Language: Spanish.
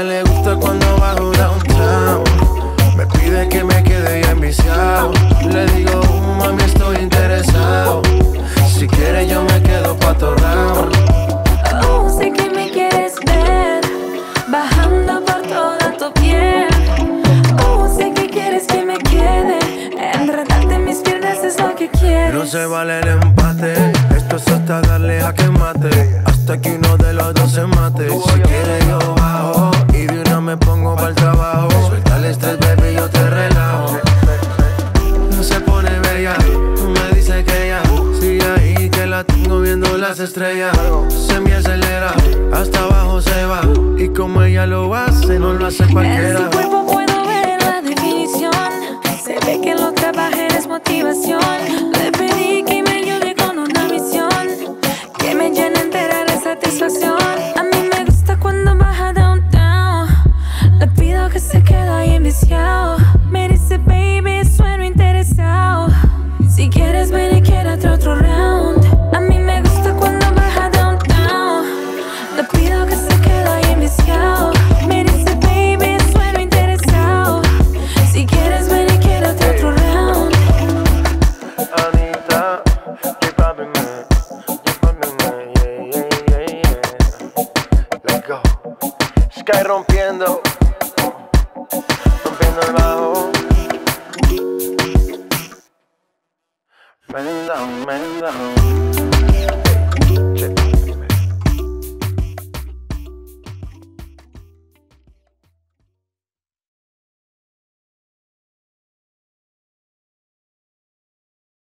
le gusta cuando bajo downtown. Me pide que me quede ya enviciado. Le digo, mami, estoy interesado. Si quieres, yo me quedo pa' torrao. Oh, sé que me quieres ver. Bajando por toda tu piel. Oh, sé que quieres que me quede. Enredarte mis piernas es lo que quieres. No se vale para el trabajo. Suelta el estrés, baby, yo te relajo. No se pone bella, me dice que ella sigue ahí, que la tengo viendo las estrellas. Se me acelera, hasta abajo se va. Y como ella lo hace, no lo hace cualquiera. En su cuerpo puedo ver la definición. Se ve que lo trabajé, es motivación. Le pedí que me ayude con una misión. Que me llene entera de satisfacción. especial. Me dice, baby, sueno interesado. Si quieres, ven y quédate otro round. A mí me gusta cuando baja downtown. Le pido que se quede ahí enviciado. Me dice, baby, sueno interesado. Si quieres, ven y quédate otro round. Anita, llévame, llévame, yeah. Let's go. Sky rompiendo. Prendiendo down, bring down.